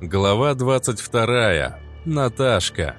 Глава 22. Наташка.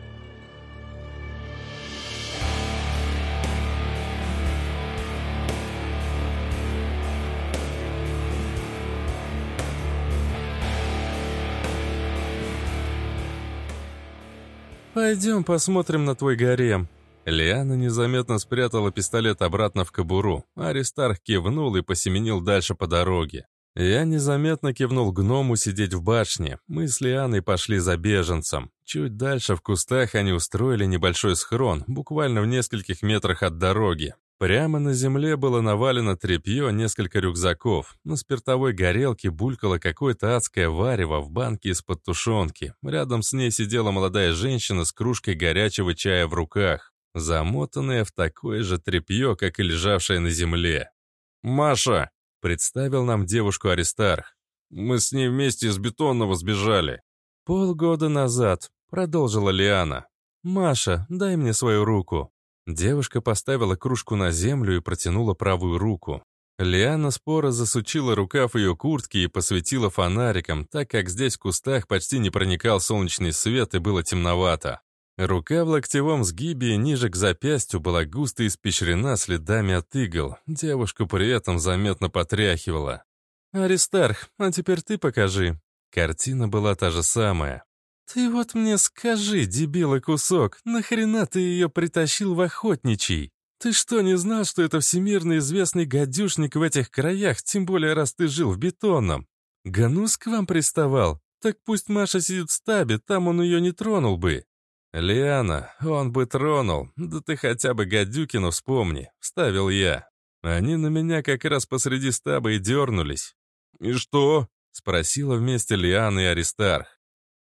«Пойдем посмотрим на твой гарем». Лиана незаметно спрятала пистолет обратно в кобуру. Аристарх кивнул и посеменил дальше по дороге. Я незаметно кивнул гному сидеть в башне. Мы с Лианой пошли за беженцем. Чуть дальше в кустах они устроили небольшой схрон, буквально в нескольких метрах от дороги. Прямо на земле было навалено тряпье, несколько рюкзаков. На спиртовой горелке булькало какое-то адское варево в банке из-под тушенки. Рядом с ней сидела молодая женщина с кружкой горячего чая в руках, замотанная в такое же тряпье, как и лежавшая на земле. «Маша!» — представил нам девушку Аристарх. «Мы с ней вместе из бетонного сбежали». «Полгода назад», — продолжила Лиана. «Маша, дай мне свою руку». Девушка поставила кружку на землю и протянула правую руку. Лиана споро засучила рукав ее куртки и посветила фонариком, так как здесь в кустах почти не проникал солнечный свет и было темновато. Рука в локтевом сгибе ниже к запястью была густо испещрена следами от игл. Девушку при этом заметно потряхивала. «Аристарх, а теперь ты покажи». Картина была та же самая. «Ты вот мне скажи, дебилый кусок, нахрена ты ее притащил в охотничий? Ты что, не знал, что это всемирно известный гадюшник в этих краях, тем более раз ты жил в бетонном? Ганус к вам приставал? Так пусть Маша сидит в стабе, там он ее не тронул бы». «Лиана, он бы тронул, да ты хотя бы Гадюкину вспомни», — вставил я. Они на меня как раз посреди стаба и дернулись. «И что?» — спросила вместе Лиана и Аристарх.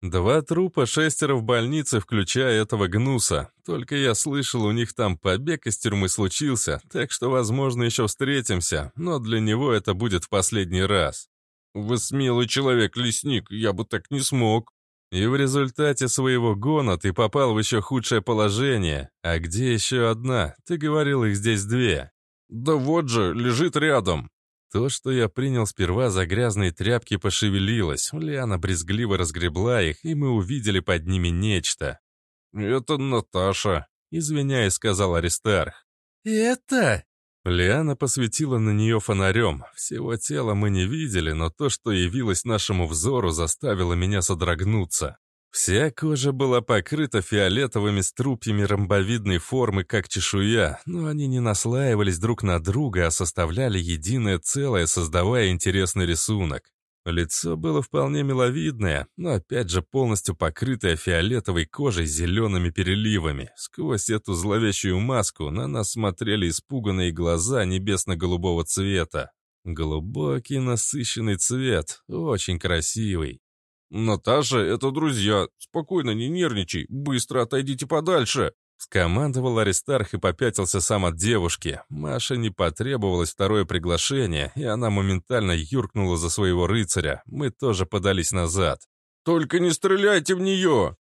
Два трупа, шестеро в больнице, включая этого гнуса. Только я слышал, у них там побег из тюрьмы случился, так что, возможно, еще встретимся, но для него это будет в последний раз. Вы смелый человек, лесник, я бы так не смог. И в результате своего гона ты попал в еще худшее положение. А где еще одна? Ты говорил, их здесь две. Да вот же, лежит рядом. То, что я принял сперва за грязные тряпки, пошевелилось. Лиана брезгливо разгребла их, и мы увидели под ними нечто. «Это Наташа», — извиняясь, сказал Аристарх. «Это?» Лиана посветила на нее фонарем. Всего тела мы не видели, но то, что явилось нашему взору, заставило меня содрогнуться. Вся кожа была покрыта фиолетовыми струпьями ромбовидной формы, как чешуя, но они не наслаивались друг на друга, а составляли единое целое, создавая интересный рисунок. Лицо было вполне миловидное, но опять же полностью покрытое фиолетовой кожей с зелеными переливами. Сквозь эту зловещую маску на нас смотрели испуганные глаза небесно-голубого цвета. Глубокий насыщенный цвет, очень красивый. «Наташа, это друзья. Спокойно, не нервничай. Быстро отойдите подальше!» Скомандовал Аристарх и попятился сам от девушки. Маше не потребовалось второе приглашение, и она моментально юркнула за своего рыцаря. Мы тоже подались назад. «Только не стреляйте в нее!»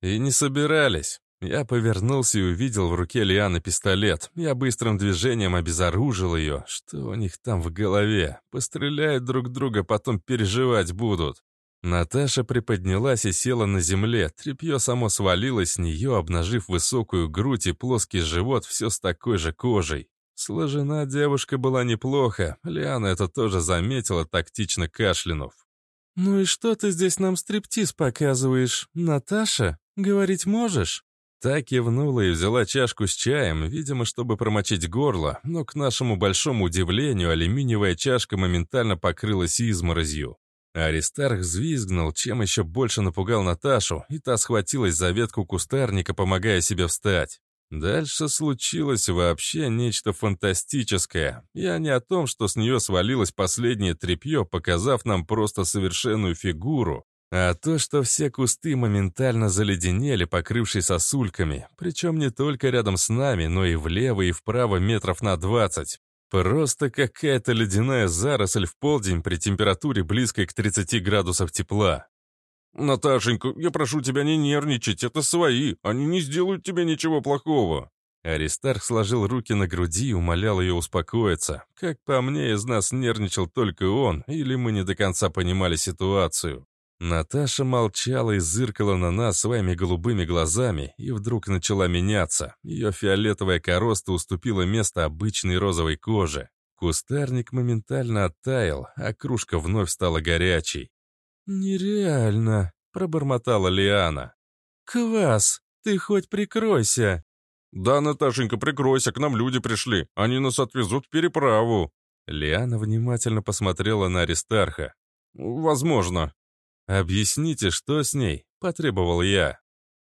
И не собирались. Я повернулся и увидел в руке Лианы пистолет. Я быстрым движением обезоружил ее. Что у них там в голове? Постреляют друг друга, потом переживать будут. Наташа приподнялась и села на земле. Тряпье само свалилось с нее, обнажив высокую грудь и плоский живот, все с такой же кожей. Сложена девушка была неплохо. Лиана это тоже заметила, тактично кашлянув. «Ну и что ты здесь нам стриптиз показываешь? Наташа? Говорить можешь?» Та кивнула и взяла чашку с чаем, видимо, чтобы промочить горло, но, к нашему большому удивлению, алюминиевая чашка моментально покрылась изморозью. Аристарх взвизгнул, чем еще больше напугал Наташу, и та схватилась за ветку кустарника, помогая себе встать. Дальше случилось вообще нечто фантастическое. Я не о том, что с нее свалилось последнее тряпье, показав нам просто совершенную фигуру, а то, что все кусты моментально заледенели, покрывшись сосульками, причем не только рядом с нами, но и влево и вправо метров на двадцать. Просто какая-то ледяная заросль в полдень при температуре близкой к 30 градусов тепла. «Наташенька, я прошу тебя не нервничать, это свои, они не сделают тебе ничего плохого». Аристарх сложил руки на груди и умолял ее успокоиться. Как по мне, из нас нервничал только он, или мы не до конца понимали ситуацию. Наташа молчала и зыркала на нас своими голубыми глазами, и вдруг начала меняться. Ее фиолетовая короста уступила место обычной розовой коже. Кустарник моментально оттаял, а кружка вновь стала горячей. «Нереально», — пробормотала Лиана. «Квас, ты хоть прикройся!» «Да, Наташенька, прикройся, к нам люди пришли. Они нас отвезут в переправу». Лиана внимательно посмотрела на Аристарха. «Возможно». «Объясните, что с ней?» — потребовал я.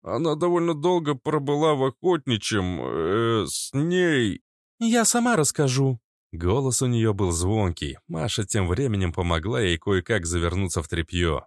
«Она довольно долго пробыла в охотничьем... Э, с ней...» «Я сама расскажу». Голос у нее был звонкий. Маша тем временем помогла ей кое-как завернуться в тряпье.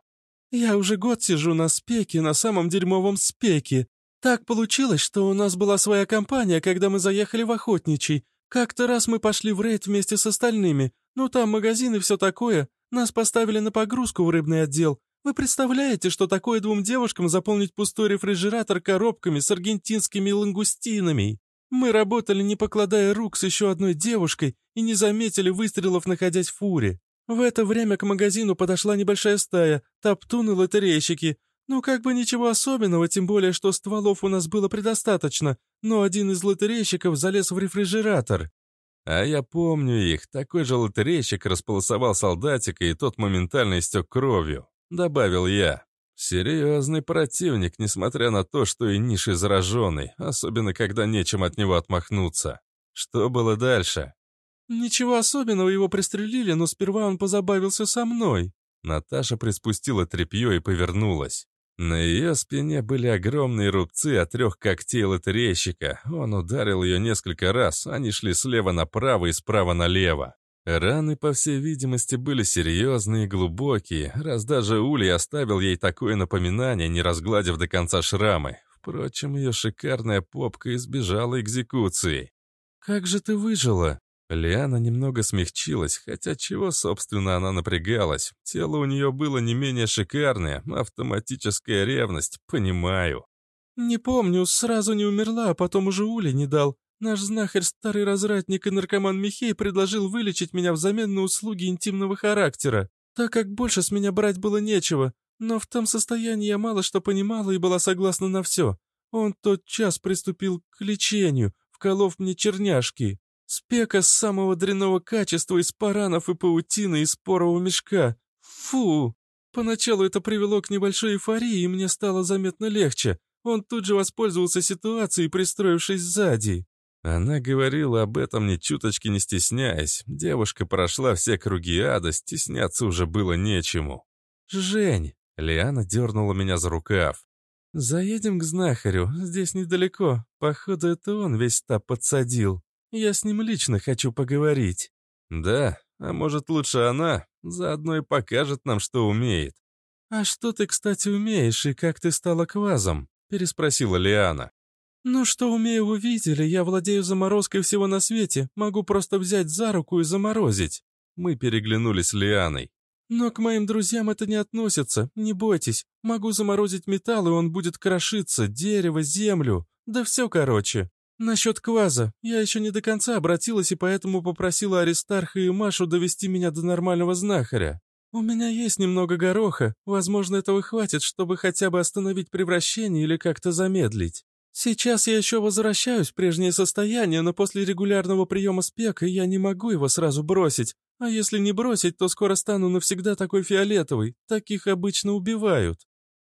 «Я уже год сижу на спеке, на самом дерьмовом спеке. Так получилось, что у нас была своя компания, когда мы заехали в охотничий. Как-то раз мы пошли в рейд вместе с остальными. Ну, там магазин и все такое. Нас поставили на погрузку в рыбный отдел. Вы представляете, что такое двум девушкам заполнить пустой рефрижератор коробками с аргентинскими лангустинами? Мы работали, не покладая рук с еще одной девушкой и не заметили выстрелов, находясь в фуре. В это время к магазину подошла небольшая стая, топтуны лотерейщики. Ну, как бы ничего особенного, тем более, что стволов у нас было предостаточно, но один из лотерейщиков залез в рефрижератор. А я помню их, такой же лотерейщик располосовал солдатика, и тот моментально истек кровью, добавил я. Серьезный противник, несмотря на то, что и ниши зараженный, особенно когда нечем от него отмахнуться. Что было дальше? «Ничего особенного, его пристрелили, но сперва он позабавился со мной». Наташа приспустила тряпье и повернулась. На ее спине были огромные рубцы от трех когтей лотерейщика. Он ударил ее несколько раз, они шли слева направо и справа налево. Раны, по всей видимости, были серьезные и глубокие, раз даже Улей оставил ей такое напоминание, не разгладив до конца шрамы. Впрочем, ее шикарная попка избежала экзекуции. «Как же ты выжила?» Лиана немного смягчилась, хотя чего, собственно, она напрягалась. Тело у нее было не менее шикарное, автоматическая ревность, понимаю. «Не помню, сразу не умерла, а потом уже Ули не дал. Наш знахарь, старый развратник и наркоман Михей предложил вылечить меня взамен на услуги интимного характера, так как больше с меня брать было нечего. Но в том состоянии я мало что понимала и была согласна на все. Он тот час приступил к лечению, вколов мне черняшки. Спека самого дрянного качества из паранов и паутины из спорового мешка. Фу! Поначалу это привело к небольшой эйфории, и мне стало заметно легче. Он тут же воспользовался ситуацией, пристроившись сзади. Она говорила об этом ни чуточки не стесняясь. Девушка прошла все круги ада, стесняться уже было нечему. «Жень!» — Лиана дернула меня за рукав. «Заедем к знахарю, здесь недалеко. Походу, это он весь стаб подсадил». Я с ним лично хочу поговорить». «Да, а может лучше она? Заодно и покажет нам, что умеет». «А что ты, кстати, умеешь и как ты стала квазом?» — переспросила Лиана. «Ну, что умею, вы видели, я владею заморозкой всего на свете, могу просто взять за руку и заморозить». Мы переглянулись с Лианой. «Но к моим друзьям это не относится, не бойтесь. Могу заморозить металл, и он будет крошиться, дерево, землю. Да все короче». «Насчет кваза. Я еще не до конца обратилась и поэтому попросила Аристарха и Машу довести меня до нормального знахаря. У меня есть немного гороха, возможно, этого хватит, чтобы хотя бы остановить превращение или как-то замедлить. Сейчас я еще возвращаюсь в прежнее состояние, но после регулярного приема спека я не могу его сразу бросить. А если не бросить, то скоро стану навсегда такой фиолетовый. Таких обычно убивают».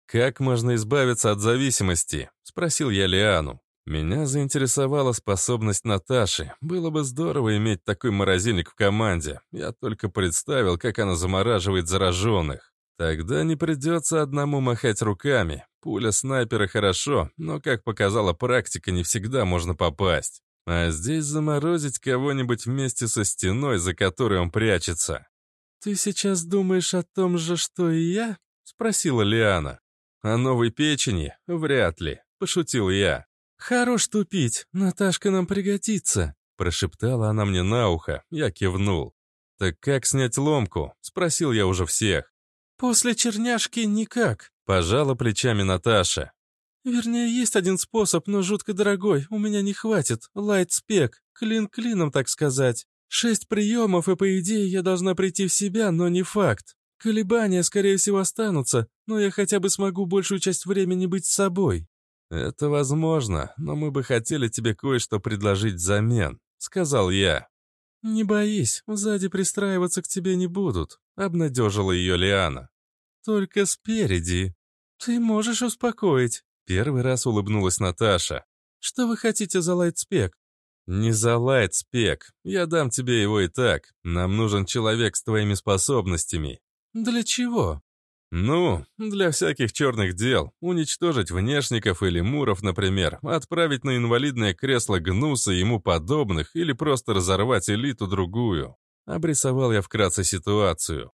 «Как можно избавиться от зависимости?» — спросил я Лиану. Меня заинтересовала способность Наташи. Было бы здорово иметь такой морозильник в команде. Я только представил, как она замораживает зараженных. Тогда не придется одному махать руками. Пуля снайпера хорошо, но, как показала практика, не всегда можно попасть. А здесь заморозить кого-нибудь вместе со стеной, за которой он прячется. «Ты сейчас думаешь о том же, что и я?» — спросила Лиана. «О новой печени? Вряд ли», — пошутил я. «Хорош тупить, Наташка нам пригодится», — прошептала она мне на ухо. Я кивнул. «Так как снять ломку?» — спросил я уже всех. «После черняшки никак», — пожала плечами Наташа. «Вернее, есть один способ, но жутко дорогой, у меня не хватит. Лайт-спек, клин клином, так сказать. Шесть приемов, и по идее я должна прийти в себя, но не факт. Колебания, скорее всего, останутся, но я хотя бы смогу большую часть времени быть с собой». «Это возможно, но мы бы хотели тебе кое-что предложить взамен», — сказал я. «Не боись, сзади пристраиваться к тебе не будут», — обнадежила ее Лиана. «Только спереди. Ты можешь успокоить». Первый раз улыбнулась Наташа. «Что вы хотите за лайтспек?» «Не за лайтспек. Я дам тебе его и так. Нам нужен человек с твоими способностями». «Для чего?» «Ну, для всяких черных дел. Уничтожить внешников или муров, например, отправить на инвалидное кресло гнуса и ему подобных или просто разорвать элиту другую». Обрисовал я вкратце ситуацию.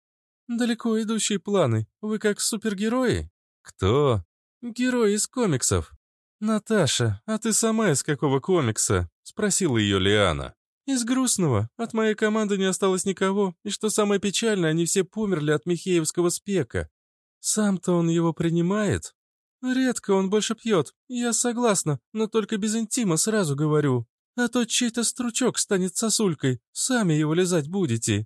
«Далеко идущие планы. Вы как супергерои?» «Кто?» «Герой из комиксов». «Наташа, а ты сама из какого комикса?» — спросила ее Лиана. «Из грустного. От моей команды не осталось никого, и что самое печальное, они все померли от Михеевского спека. Сам-то он его принимает? Редко он больше пьет, я согласна, но только без интима сразу говорю. А то чей-то стручок станет сосулькой, сами его лизать будете».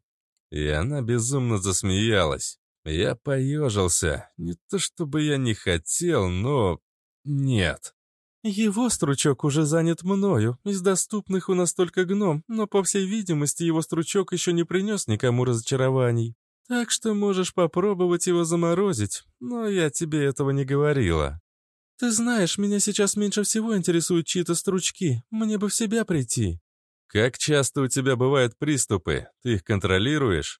И она безумно засмеялась. Я поежился. Не то чтобы я не хотел, но... Нет. Его стручок уже занят мною. Из доступных у нас только гном, но, по всей видимости, его стручок еще не принес никому разочарований. Так что можешь попробовать его заморозить, но я тебе этого не говорила. Ты знаешь, меня сейчас меньше всего интересуют чьи-то стручки. Мне бы в себя прийти. Как часто у тебя бывают приступы? Ты их контролируешь?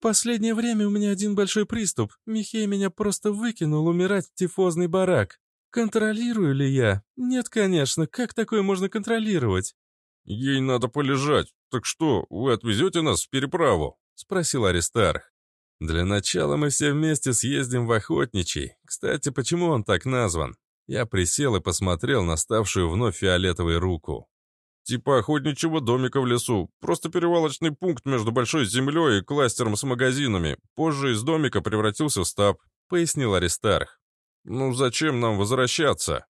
Последнее время у меня один большой приступ. Михей меня просто выкинул умирать в тифозный барак. Контролирую ли я? Нет, конечно. Как такое можно контролировать? Ей надо полежать. Так что, вы отвезете нас в переправу? Спросил Аристарх. Для начала мы все вместе съездим в Охотничий. Кстати, почему он так назван? Я присел и посмотрел на ставшую вновь фиолетовой руку. Типа охотничьего домика в лесу. Просто перевалочный пункт между большой землей и кластером с магазинами. Позже из домика превратился в стаб», — пояснил Аристарх. «Ну зачем нам возвращаться?»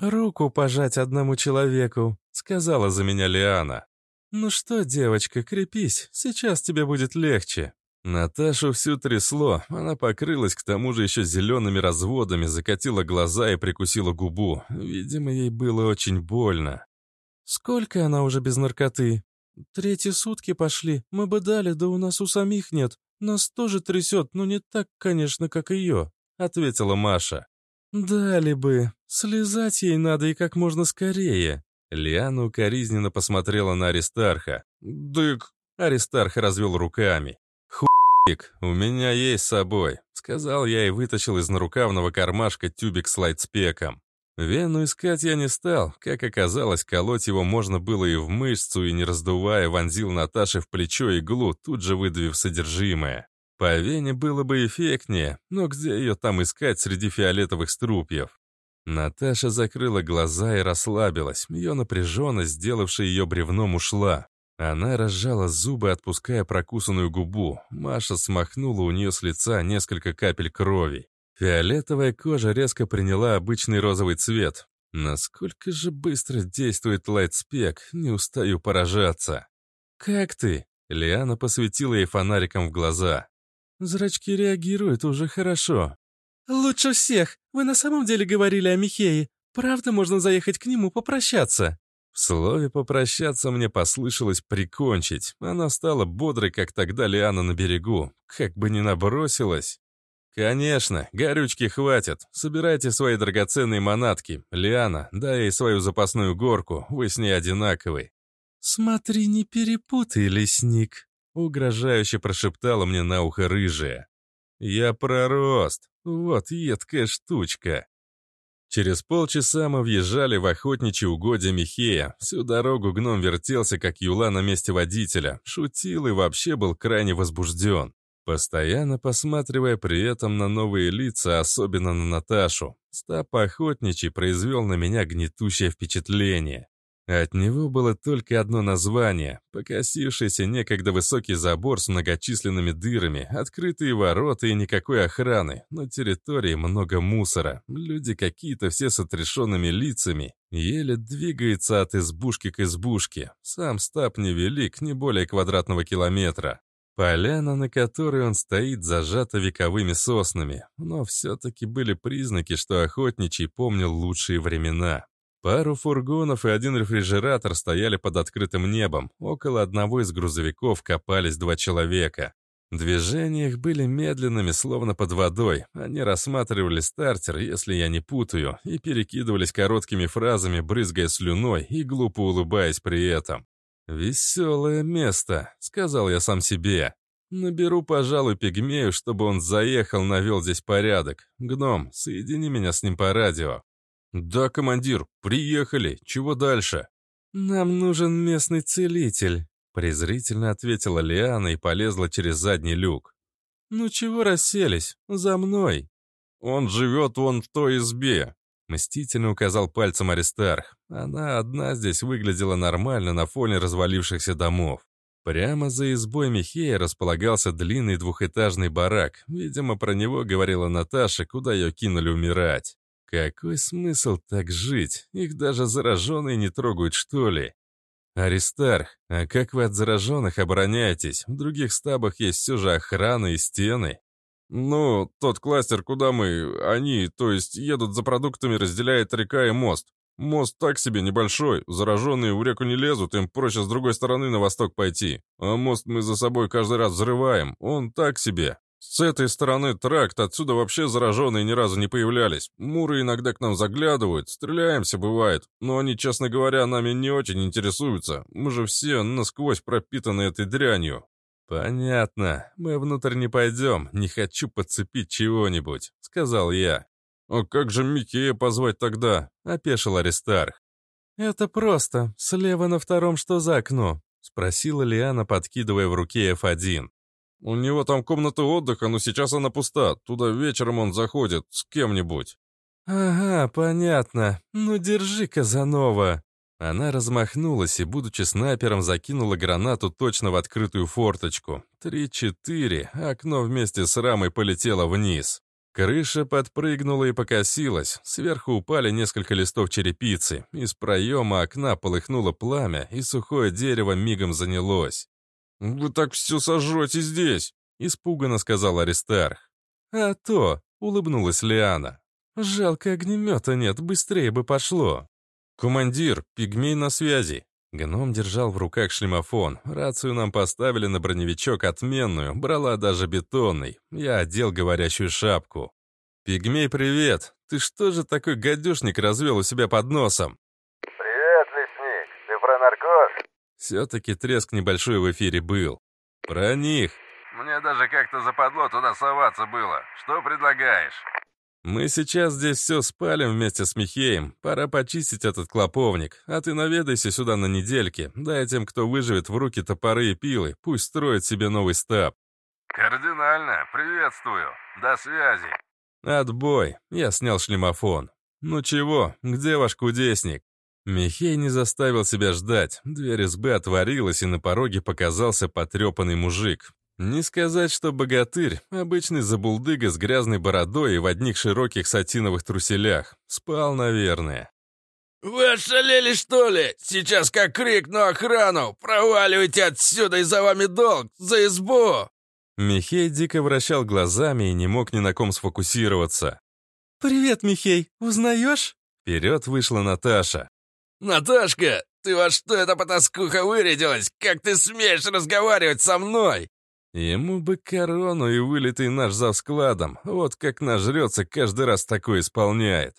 «Руку пожать одному человеку», — сказала за меня Лиана. «Ну что, девочка, крепись, сейчас тебе будет легче». Наташу всю трясло, она покрылась к тому же еще зелеными разводами, закатила глаза и прикусила губу. Видимо, ей было очень больно. «Сколько она уже без наркоты?» «Третьи сутки пошли. Мы бы дали, да у нас у самих нет. Нас тоже трясет, но не так, конечно, как ее», — ответила Маша. «Дали бы. Слезать ей надо и как можно скорее». Лиана укоризненно посмотрела на Аристарха. «Дык!» — Аристарх развел руками. «Хуик, у меня есть с собой», — сказал я и вытащил из нарукавного кармашка тюбик с лайтспеком. Вену искать я не стал. Как оказалось, колоть его можно было и в мышцу, и не раздувая, вонзил Наташе в плечо иглу, тут же выдавив содержимое. По вене было бы эффектнее, но где ее там искать среди фиолетовых струпьев? Наташа закрыла глаза и расслабилась. Ее напряженность, сделавшая ее бревном, ушла. Она разжала зубы, отпуская прокусанную губу. Маша смахнула у нее с лица несколько капель крови. Фиолетовая кожа резко приняла обычный розовый цвет. Насколько же быстро действует лайтспек, не устаю поражаться. «Как ты?» — Лиана посветила ей фонариком в глаза. «Зрачки реагируют уже хорошо». «Лучше всех! Вы на самом деле говорили о Михее. Правда можно заехать к нему попрощаться?» В слове «попрощаться» мне послышалось «прикончить». Она стала бодрой, как тогда Лиана на берегу. Как бы ни набросилась. «Конечно, горючки хватит. Собирайте свои драгоценные манатки. Лиана, дай ей свою запасную горку, вы с ней одинаковый». «Смотри, не перепутай, лесник», — угрожающе прошептала мне на ухо рыжая. «Я пророст. Вот едкая штучка». Через полчаса мы въезжали в охотничьи угодья Михея. Всю дорогу гном вертелся, как юла на месте водителя, шутил и вообще был крайне возбужден постоянно посматривая при этом на новые лица, особенно на Наташу. Стап охотничий произвел на меня гнетущее впечатление. От него было только одно название — покосившийся некогда высокий забор с многочисленными дырами, открытые ворота и никакой охраны, на территории много мусора, люди какие-то все с отрешенными лицами, еле двигаются от избушки к избушке. Сам стаб невелик, не более квадратного километра. Поляна, на которой он стоит, зажата вековыми соснами, но все-таки были признаки, что охотничий помнил лучшие времена. Пару фургонов и один рефрижератор стояли под открытым небом. Около одного из грузовиков копались два человека. Движения их были медленными, словно под водой. Они рассматривали стартер, если я не путаю, и перекидывались короткими фразами, брызгая слюной и глупо улыбаясь при этом. «Веселое место», — сказал я сам себе. «Наберу, пожалуй, пигмею, чтобы он заехал, навел здесь порядок. Гном, соедини меня с ним по радио». «Да, командир, приехали. Чего дальше?» «Нам нужен местный целитель», — презрительно ответила Лиана и полезла через задний люк. «Ну чего расселись? За мной!» «Он живет вон в той избе», Мстительно указал пальцем Аристарх. Она одна здесь выглядела нормально на фоне развалившихся домов. Прямо за избой Михея располагался длинный двухэтажный барак. Видимо, про него говорила Наташа, куда ее кинули умирать. Какой смысл так жить? Их даже зараженные не трогают, что ли? Аристарх, а как вы от зараженных обороняетесь? В других стабах есть все же охрана и стены. «Ну, тот кластер, куда мы... Они, то есть, едут за продуктами, разделяет река и мост. Мост так себе небольшой, зараженные в реку не лезут, им проще с другой стороны на восток пойти. А мост мы за собой каждый раз взрываем, он так себе. С этой стороны тракт, отсюда вообще зараженные ни разу не появлялись. Муры иногда к нам заглядывают, стреляемся бывает, но они, честно говоря, нами не очень интересуются. Мы же все насквозь пропитаны этой дрянью. «Понятно. Мы внутрь не пойдем. Не хочу подцепить чего-нибудь», — сказал я. «А как же Микея позвать тогда?» — опешил Аристарх. «Это просто. Слева на втором что за окно?» — спросила Лиана, подкидывая в руке F1. «У него там комната отдыха, но сейчас она пуста. Туда вечером он заходит с кем-нибудь». «Ага, понятно. Ну держи, Казанова». Она размахнулась и, будучи снайпером, закинула гранату точно в открытую форточку. Три-четыре, окно вместе с рамой полетело вниз. Крыша подпрыгнула и покосилась, сверху упали несколько листов черепицы, из проема окна полыхнуло пламя, и сухое дерево мигом занялось. «Вы так все сожжете здесь!» — испуганно сказал Аристарх. «А то!» — улыбнулась Лиана. «Жалко огнемета нет, быстрее бы пошло!» «Командир, пигмей на связи!» Гном держал в руках шлемофон. Рацию нам поставили на броневичок отменную, брала даже бетонный. Я одел говорящую шапку. «Пигмей, привет! Ты что же такой гадюшник развел у себя под носом?» «Привет, лесник! Ты про наркоз?» Все-таки треск небольшой в эфире был. «Про них!» «Мне даже как-то западло туда соваться было. Что предлагаешь?» «Мы сейчас здесь все спалим вместе с Михеем. Пора почистить этот клоповник. А ты наведайся сюда на недельке. Дай тем, кто выживет, в руки топоры и пилы. Пусть строит себе новый стаб». «Кардинально. Приветствую. До связи». «Отбой». Я снял шлемофон. «Ну чего, где ваш кудесник?» Михей не заставил себя ждать. Дверь избы отворилась, и на пороге показался потрепанный мужик. Не сказать, что богатырь, обычный забулдыга с грязной бородой и в одних широких сатиновых труселях. Спал, наверное. «Вы ошалели, что ли? Сейчас как крикну охрану! Проваливайте отсюда, и за вами долг! За избу!» Михей дико вращал глазами и не мог ни на ком сфокусироваться. «Привет, Михей! Узнаешь?» Вперед вышла Наташа. «Наташка, ты во что эта потаскуха вырядилась? Как ты смеешь разговаривать со мной?» Ему бы корону и вылитый наш за складом. Вот как нажрется, каждый раз такое исполняет.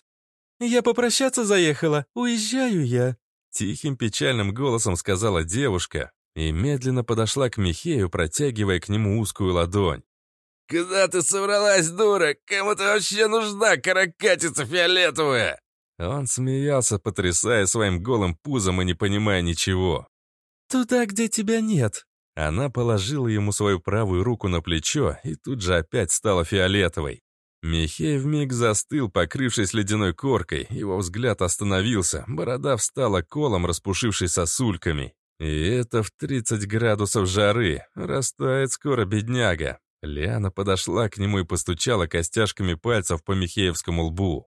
«Я попрощаться заехала. Уезжаю я», — тихим печальным голосом сказала девушка и медленно подошла к Михею, протягивая к нему узкую ладонь. «Куда ты собралась, дура? Кому ты вообще нужна, каракатица фиолетовая?» Он смеялся, потрясая своим голым пузом и не понимая ничего. «Туда, где тебя нет», она положила ему свою правую руку на плечо и тут же опять стала фиолетовой. Михей вмиг застыл, покрывшись ледяной коркой, его взгляд остановился, борода встала колом, распушившись сосульками. И это в 30 градусов жары, растает скоро бедняга. Лиана подошла к нему и постучала костяшками пальцев по Михеевскому лбу.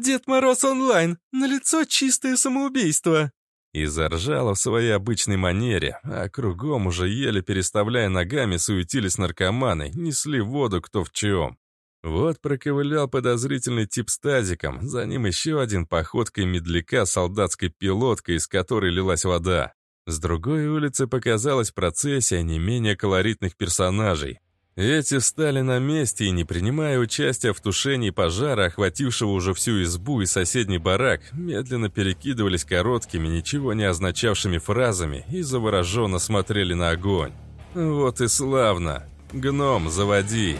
«Дед Мороз онлайн! На лицо чистое самоубийство!» и заржала в своей обычной манере, а кругом уже еле переставляя ногами суетились наркоманы, несли воду кто в чем. Вот проковылял подозрительный тип с тазиком, за ним еще один походкой медляка солдатской пилоткой, из которой лилась вода. С другой улицы показалась процессия не менее колоритных персонажей. Эти встали на месте и, не принимая участия в тушении пожара, охватившего уже всю избу и соседний барак, медленно перекидывались короткими, ничего не означавшими фразами и завороженно смотрели на огонь. «Вот и славно! Гном, заводи!»